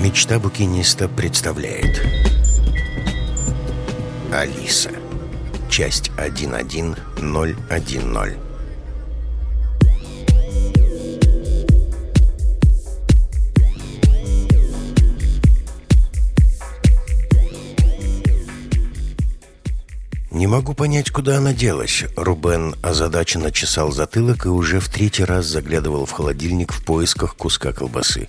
Мечта букиниста представляет Алиса Часть 11010 «Не могу понять, куда она делась». Рубен озадаченно чесал затылок и уже в третий раз заглядывал в холодильник в поисках куска колбасы.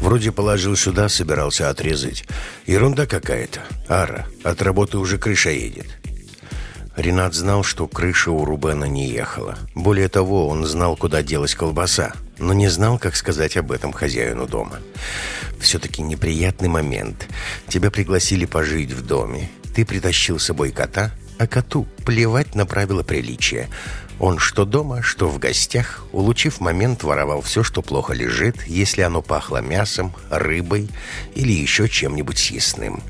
Вроде положил сюда, собирался отрезать. Ерунда какая-то. Ара, от работы уже крыша едет. Ренат знал, что крыша у Рубена не ехала. Более того, он знал, куда делась колбаса, но не знал, как сказать об этом хозяину дома. Все-таки неприятный момент. Тебя пригласили пожить в доме. Ты притащил с собой кота, а коту плевать на правила приличия. Он что дома, что в гостях, улучив момент, воровал все, что плохо лежит, если оно пахло мясом, рыбой или еще чем-нибудь съестным.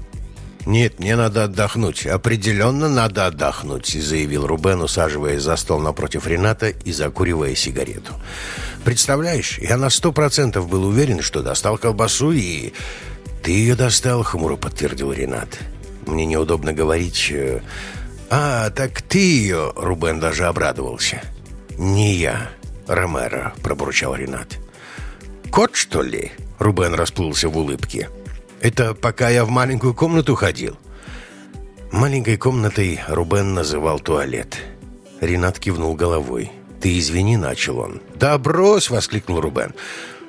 «Нет, мне надо отдохнуть. Определенно надо отдохнуть», — заявил Рубен, усаживаясь за стол напротив Рената и закуривая сигарету. «Представляешь, я на сто процентов был уверен, что достал колбасу и...» «Ты ее достал», — хмуро подтвердил Ренат. «Мне неудобно говорить...» «А, так ты ее!» — Рубен даже обрадовался. «Не я, Ромеро», — пробурчал Ренат. «Кот, что ли?» — Рубен расплылся в улыбке. «Это пока я в маленькую комнату ходил?» Маленькой комнатой Рубен называл туалет. Ренат кивнул головой. «Ты извини», — начал он. «Да брось!» — воскликнул Рубен.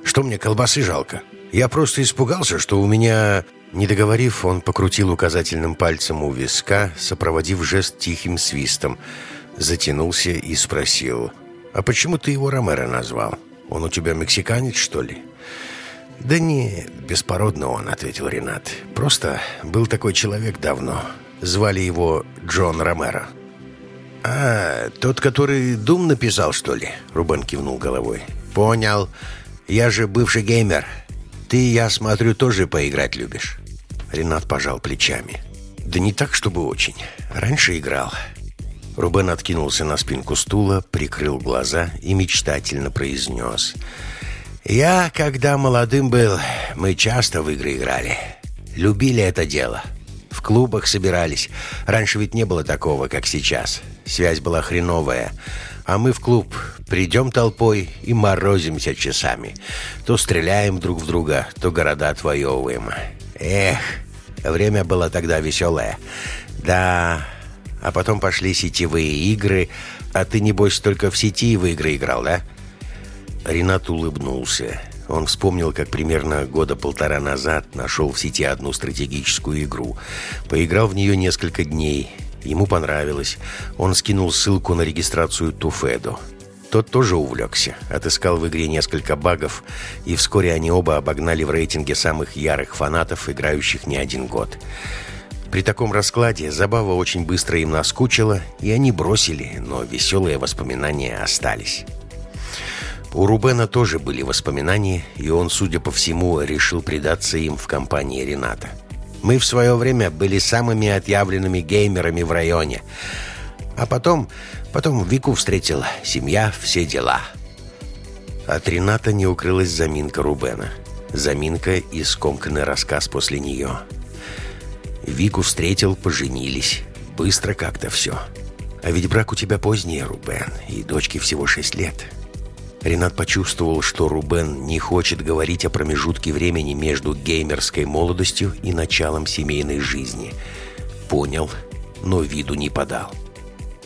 «Что мне колбасы жалко? Я просто испугался, что у меня не договорив, он покрутил указательным пальцем у виска, сопроводив жест тихим свистом. Затянулся и спросил, «А почему ты его Ромеро назвал? Он у тебя мексиканец, что ли?» «Да не, беспородно он», — ответил Ренат. «Просто был такой человек давно. Звали его Джон Ромеро». «А, тот, который Дум написал, что ли?» — Рубен кивнул головой. «Понял. Я же бывший геймер. Ты, я смотрю, тоже поиграть любишь». Ренат пожал плечами. «Да не так, чтобы очень. Раньше играл». Рубен откинулся на спинку стула, прикрыл глаза и мечтательно произнес. «Я, когда молодым был, мы часто в игры играли. Любили это дело. В клубах собирались. Раньше ведь не было такого, как сейчас. Связь была хреновая. А мы в клуб придем толпой и морозимся часами. То стреляем друг в друга, то города отвоевываем. Эх, время было тогда веселое. Да, а потом пошли сетевые игры. А ты, небось, только в сети в игры играл, да? Ренат улыбнулся. Он вспомнил, как примерно года полтора назад нашел в сети одну стратегическую игру. Поиграл в нее несколько дней. Ему понравилось. Он скинул ссылку на регистрацию Туфеду. Тот тоже увлекся, отыскал в игре несколько багов, и вскоре они оба обогнали в рейтинге самых ярых фанатов, играющих не один год. При таком раскладе забава очень быстро им наскучила, и они бросили, но веселые воспоминания остались. У Рубена тоже были воспоминания, и он, судя по всему, решил предаться им в компании Рената. «Мы в свое время были самыми отъявленными геймерами в районе. А потом Потом Вику встретил, семья, все дела. От Рената не укрылась заминка Рубена. Заминка и скомканный рассказ после нее. Вику встретил, поженились. Быстро как-то все. А ведь брак у тебя поздний, Рубен, и дочке всего шесть лет. Ренат почувствовал, что Рубен не хочет говорить о промежутке времени между геймерской молодостью и началом семейной жизни. Понял, но виду не подал.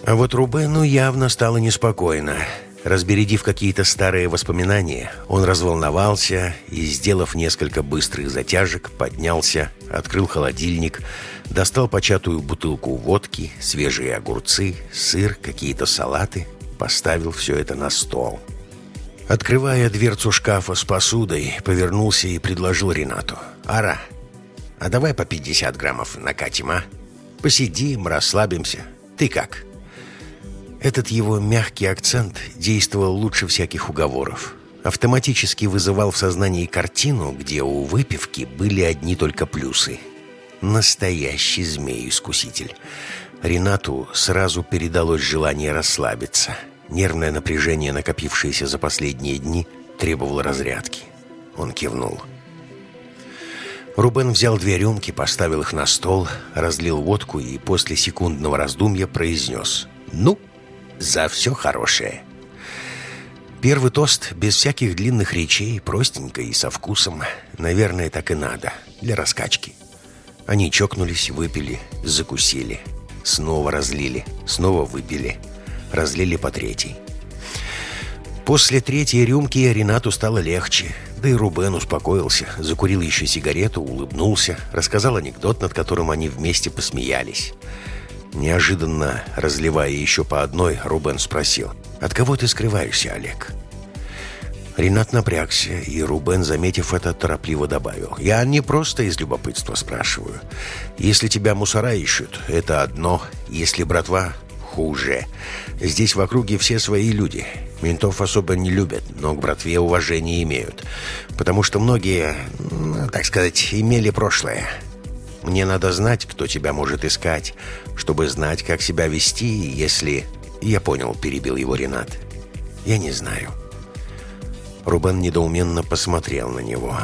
А вот Рубену явно стало неспокойно. Разбередив какие-то старые воспоминания, он разволновался и, сделав несколько быстрых затяжек, поднялся, открыл холодильник, достал початую бутылку водки, свежие огурцы, сыр, какие-то салаты, поставил все это на стол. Открывая дверцу шкафа с посудой, повернулся и предложил Ренату. «Ара, а давай по 50 граммов накатим, а? Посидим, расслабимся. Ты как?» Этот его мягкий акцент действовал лучше всяких уговоров. Автоматически вызывал в сознании картину, где у выпивки были одни только плюсы. Настоящий змей-искуситель. Ренату сразу передалось желание расслабиться. Нервное напряжение, накопившееся за последние дни, требовало разрядки. Он кивнул. Рубен взял две рюмки, поставил их на стол, разлил водку и после секундного раздумья произнес «Ну, за все хорошее». Первый тост без всяких длинных речей, простенько и со вкусом. Наверное, так и надо, для раскачки. Они чокнулись, выпили, закусили. Снова разлили, снова выпили. Разлили по третьей. После третьей рюмки Ренату стало легче. Да и Рубен успокоился, закурил еще сигарету, улыбнулся, рассказал анекдот, над которым они вместе посмеялись. Неожиданно, разливая еще по одной, Рубен спросил, «От кого ты скрываешься, Олег?» Ренат напрягся, и Рубен, заметив это, торопливо добавил. «Я не просто из любопытства спрашиваю. Если тебя мусора ищут, это одно. Если братва, хуже. Здесь в округе все свои люди. Ментов особо не любят, но к братве уважение имеют. Потому что многие, так сказать, имели прошлое. Мне надо знать, кто тебя может искать, чтобы знать, как себя вести, если...» «Я понял», — перебил его Ренат. «Я не знаю». Рубен недоуменно посмотрел на него.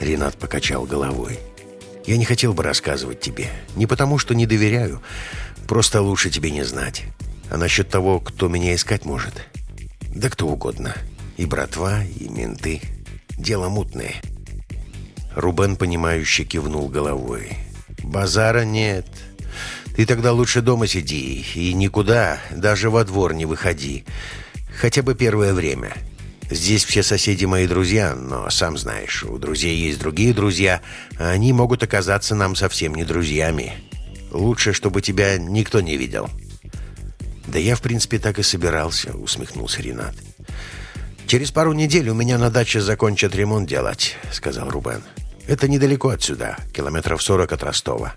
Ренат покачал головой. «Я не хотел бы рассказывать тебе. Не потому, что не доверяю. Просто лучше тебе не знать. А насчет того, кто меня искать может? Да кто угодно. И братва, и менты. Дело мутное». Рубен, понимающе кивнул головой. «Базара нет. Ты тогда лучше дома сиди и никуда, даже во двор не выходи. Хотя бы первое время». Здесь все соседи мои друзья, но, сам знаешь, у друзей есть другие друзья, а они могут оказаться нам совсем не друзьями. Лучше, чтобы тебя никто не видел». «Да я, в принципе, так и собирался», — усмехнулся Ренат. «Через пару недель у меня на даче закончат ремонт делать», — сказал Рубен. «Это недалеко отсюда, километров сорок от Ростова.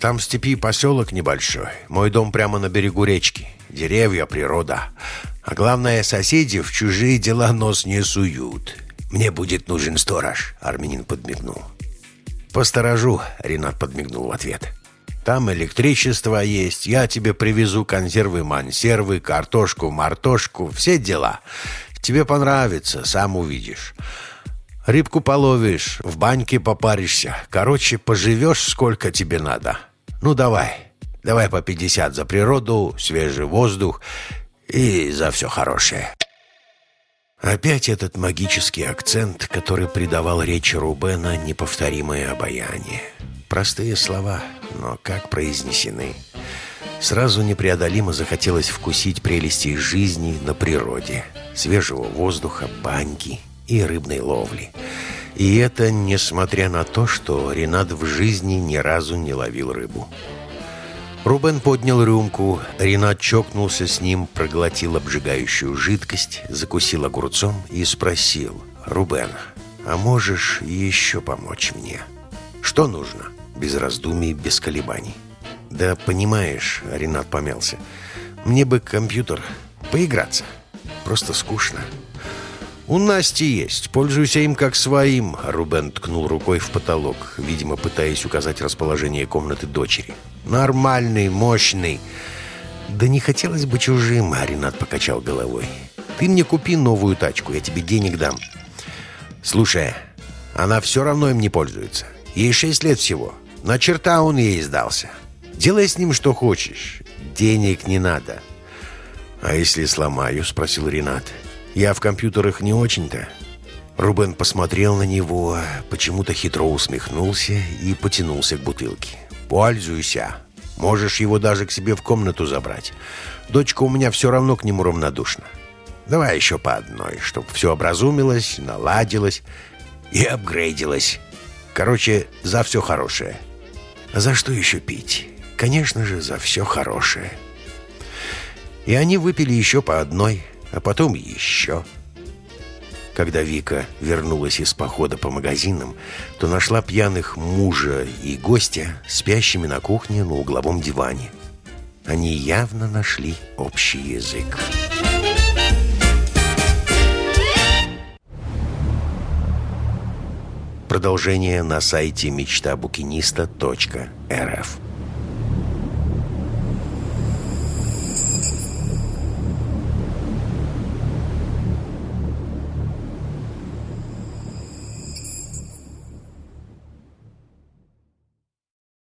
Там в степи поселок небольшой. Мой дом прямо на берегу речки. Деревья, природа. А главное, соседи в чужие дела нос не суют. Мне будет нужен сторож, армянин подмигнул. Посторожу, Ренат подмигнул в ответ. Там электричество есть, я тебе привезу консервы-мансервы, картошку-мартошку, все дела. Тебе понравится, сам увидишь. Рыбку половишь, в баньке попаришься. Короче, поживешь сколько тебе надо. Ну, давай. Давай по 50 за природу, свежий воздух и за все хорошее. Опять этот магический акцент, который придавал речи Рубена неповторимое обаяние. Простые слова, но как произнесены. Сразу непреодолимо захотелось вкусить прелести жизни на природе, свежего воздуха, баньки и рыбной ловли. И это несмотря на то, что Ренат в жизни ни разу не ловил рыбу. Рубен поднял рюмку, Ренат чокнулся с ним, проглотил обжигающую жидкость, закусил огурцом и спросил. «Рубен, а можешь еще помочь мне?» «Что нужно?» Без раздумий, без колебаний. «Да понимаешь», — Ренат помялся, «мне бы компьютер поиграться. Просто скучно». «У Насти есть. Пользуйся им как своим», — Рубен ткнул рукой в потолок, видимо, пытаясь указать расположение комнаты дочери. «Нормальный, мощный». «Да не хотелось бы чужим», — Ренат покачал головой. «Ты мне купи новую тачку, я тебе денег дам». «Слушай, она все равно им не пользуется. Ей шесть лет всего. На черта он ей сдался. Делай с ним что хочешь. Денег не надо». «А если сломаю?» — спросил Ренат. «Ренат». Я в компьютерах не очень-то». Рубен посмотрел на него, почему-то хитро усмехнулся и потянулся к бутылке. «Пользуйся. Можешь его даже к себе в комнату забрать. Дочка у меня все равно к нему равнодушна. Давай еще по одной, чтобы все образумилось, наладилось и апгрейдилось. Короче, за все хорошее. А за что еще пить? Конечно же, за все хорошее». И они выпили еще по одной – а потом еще. Когда Вика вернулась из похода по магазинам, то нашла пьяных мужа и гостя спящими на кухне на угловом диване. Они явно нашли общий язык. Продолжение на сайте мечтабукиниста.рф